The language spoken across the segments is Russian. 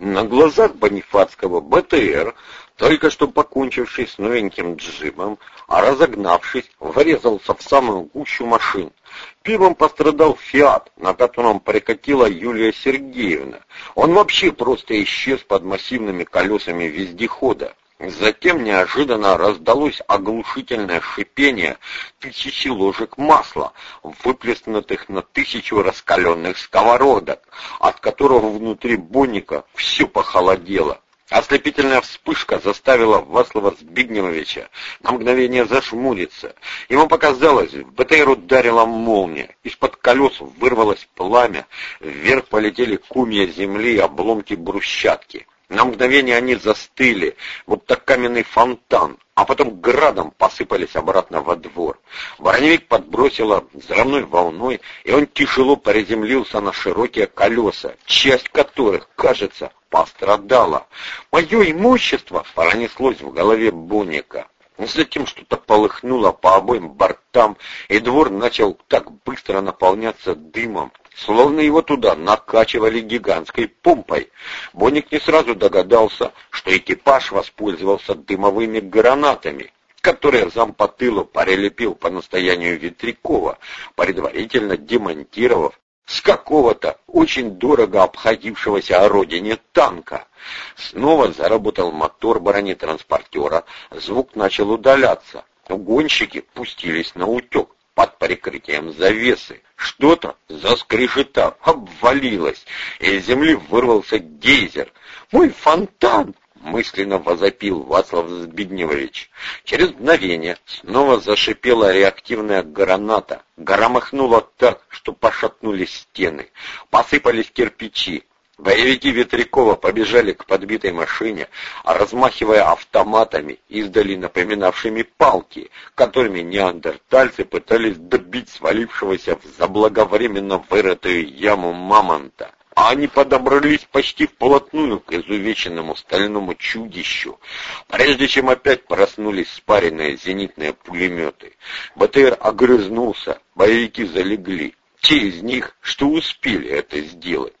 На глазах Бонифацкого БТР, только что покончивший с новеньким джипом, а разогнавшись, врезался в самую гущу машин. Первым пострадал «Фиат», на котором прикатила Юлия Сергеевна. Он вообще просто исчез под массивными колесами вездехода. Затем неожиданно раздалось оглушительное шипение тысячи ложек масла, выплеснутых на тысячу раскаленных сковородок, от которого внутри бонника все похолодело. Ослепительная вспышка заставила Васлова Збигневовича на мгновение зашмуриться. Ему показалось, в БТР ударила молния, из-под колес вырвалось пламя, вверх полетели кумья земли и обломки брусчатки. На мгновение они застыли, будто каменный фонтан, а потом градом посыпались обратно во двор. Броневик подбросило взрывной волной, и он тяжело приземлился на широкие колеса, часть которых, кажется, пострадала. Мое имущество пронеслось в голове Боника. Затем что-то полыхнуло по обоим бортам, и двор начал так быстро наполняться дымом, словно его туда накачивали гигантской помпой. Боник не сразу догадался, что экипаж воспользовался дымовыми гранатами, которые зам по тылу прилепил по настоянию Ветрякова, предварительно демонтировав с какого-то очень дорого обходившегося о родине танка. Снова заработал мотор бронетранспортера, звук начал удаляться. Гонщики пустились на утек под прикрытием завесы. Что-то, заскрежетав, обвалилось, и из земли вырвался гейзер. «Мой фонтан!» — мысленно возопил Вацлав Збедневович. Через мгновение снова зашипела реактивная граната. Громыхнуло так, что пошатнулись стены. Посыпались кирпичи. Боевики Ветрякова побежали к подбитой машине, размахивая автоматами, издали напоминавшими палки, которыми неандертальцы пытались добить свалившегося в заблаговременно вырытую яму мамонта. Они подобрались почти вплотную к изувеченному стальному чудищу, прежде чем опять проснулись спаренные зенитные пулеметы. БТР огрызнулся, боевики залегли. Те из них, что успели это сделать.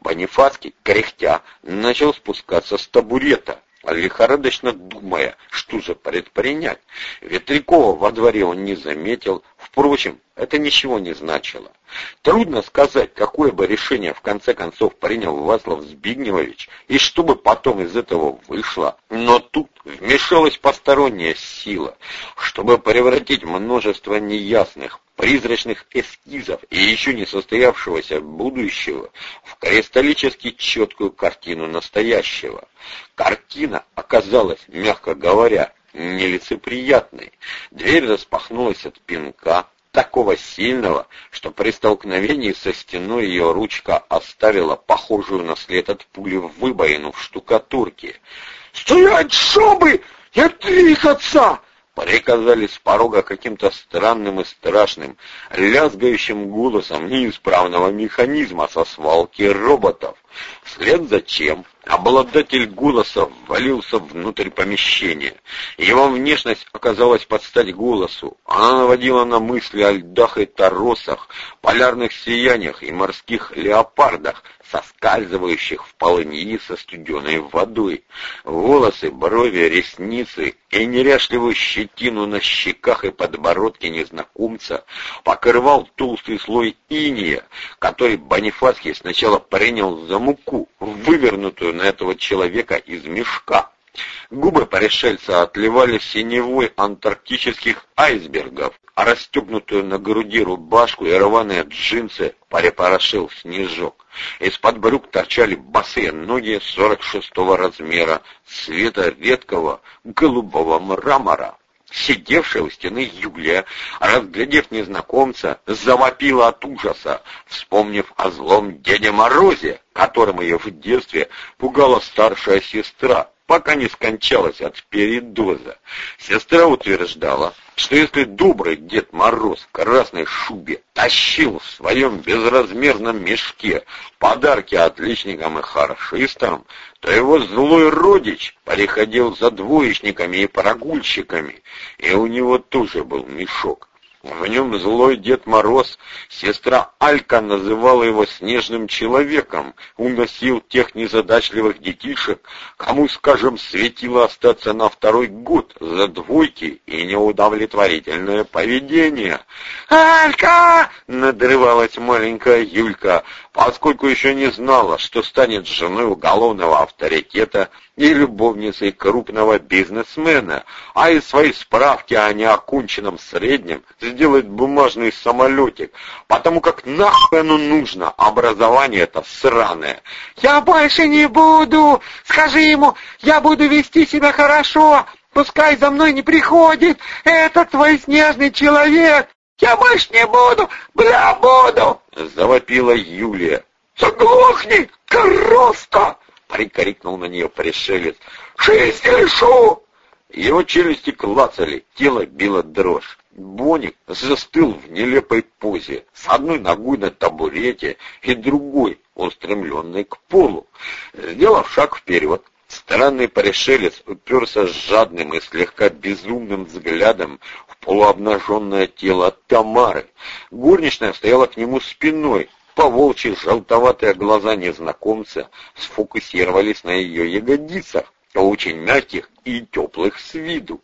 Бонифацкий, кряхтя, начал спускаться с табурета, лихорадочно думая, что же предпринять. Ветрякова во дворе он не заметил, впрочем, это ничего не значило. Трудно сказать, какое бы решение в конце концов принял Васлав Збигневович, и что бы потом из этого вышло. Но тут вмешалась посторонняя сила, чтобы превратить множество неясных, призрачных эскизов и еще не состоявшегося будущего в кристаллически четкую картину настоящего. Картина оказалась, мягко говоря, нелицеприятной. Дверь распахнулась от пинка, такого сильного, что при столкновении со стеной ее ручка оставила похожую на след от пули выбоину в штукатурке. «Стоять, шобы! Не двигаться!» Приказали с порога каким-то странным и страшным, лязгающим голосом неисправного механизма со свалки роботов. Вслед за чем обладатель голоса ввалился внутрь помещения. Его внешность оказалась под стать голосу. Она наводила на мысли о льдах и торосах, полярных сияниях и морских леопардах, соскальзывающих в полыньи со студеной водой. Волосы, брови, ресницы и неряшливую щетину на щеках и подбородке незнакомца покрывал толстый слой иния, который Бонифацкий сначала принял за муку, вывернутую на этого человека из мешка. Губы пришельца отливали синевой антарктических айсбергов, а расстегнутую на груди рубашку и рваные джинсы припорошил снежок. Из-под брюк торчали босые ноги 46-го размера, цвета редкого голубого мрамора. Сидевшая у стены Юлия, разглядев незнакомца, завопила от ужаса, вспомнив о злом Деде Морозе, которым ее в детстве пугала старшая сестра, пока не скончалась от передоза. Сестра утверждала, что если добрый Дед Мороз в красной шубе тащил в своем безразмерном мешке подарки отличникам и хорошистам, то его злой родич приходил за двоечниками и прогульщиками, и у него тоже был мешок. В нем злой Дед Мороз, сестра Алька называла его снежным человеком, уносил тех незадачливых детишек, кому, скажем, светило остаться на второй год за двойки и неудовлетворительное поведение. «Алька!» — надрывалась маленькая Юлька, поскольку еще не знала, что станет женой уголовного авторитета и любовницей крупного бизнесмена, а из своей справки о неоконченном среднем сделать бумажный самолетик, потому как нахуй оно нужно, образование это сраное. «Я больше не буду! Скажи ему, я буду вести себя хорошо, пускай за мной не приходит этот твой снежный человек! Я больше не буду, бля, буду!» Завопила Юлия. «Заглохни, короста!» — прикрикнул на нее пришелец. «Жизнь лишу!» Его челюсти клацали, тело било дрожь. Боник застыл в нелепой позе, с одной ногой на табурете и другой, устремленной к полу. Сделав шаг вперед, странный пришелец уперся с жадным и слегка безумным взглядом в полуобнаженное тело Тамары. Горничная стояла к нему спиной, Поволчьи желтоватые глаза незнакомца сфокусировались на ее ягодицах, очень мягких и теплых с виду.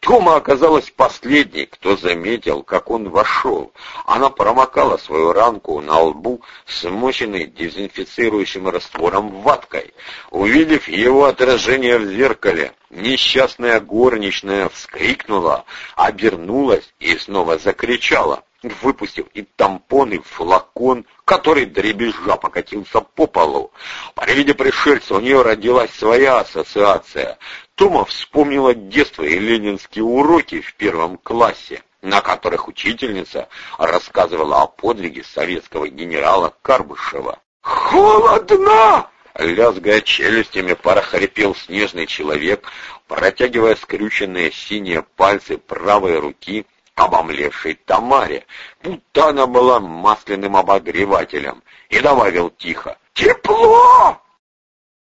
Тома оказалась последней, кто заметил, как он вошел. Она промокала свою ранку на лбу, смоченной дезинфицирующим раствором ваткой. Увидев его отражение в зеркале, несчастная горничная вскрикнула, обернулась и снова закричала выпустив и тампон, и флакон, который дребезжа покатился по полу. При виде пришельца у нее родилась своя ассоциация. Тома вспомнила детство и ленинские уроки в первом классе, на которых учительница рассказывала о подвиге советского генерала Карбышева. «Холодно!» Лязгая челюстями, прохрипел снежный человек, протягивая скрюченные синие пальцы правой руки обомлевшей Тамаре, будто она была масляным обогревателем, и добавил тихо «Тепло!»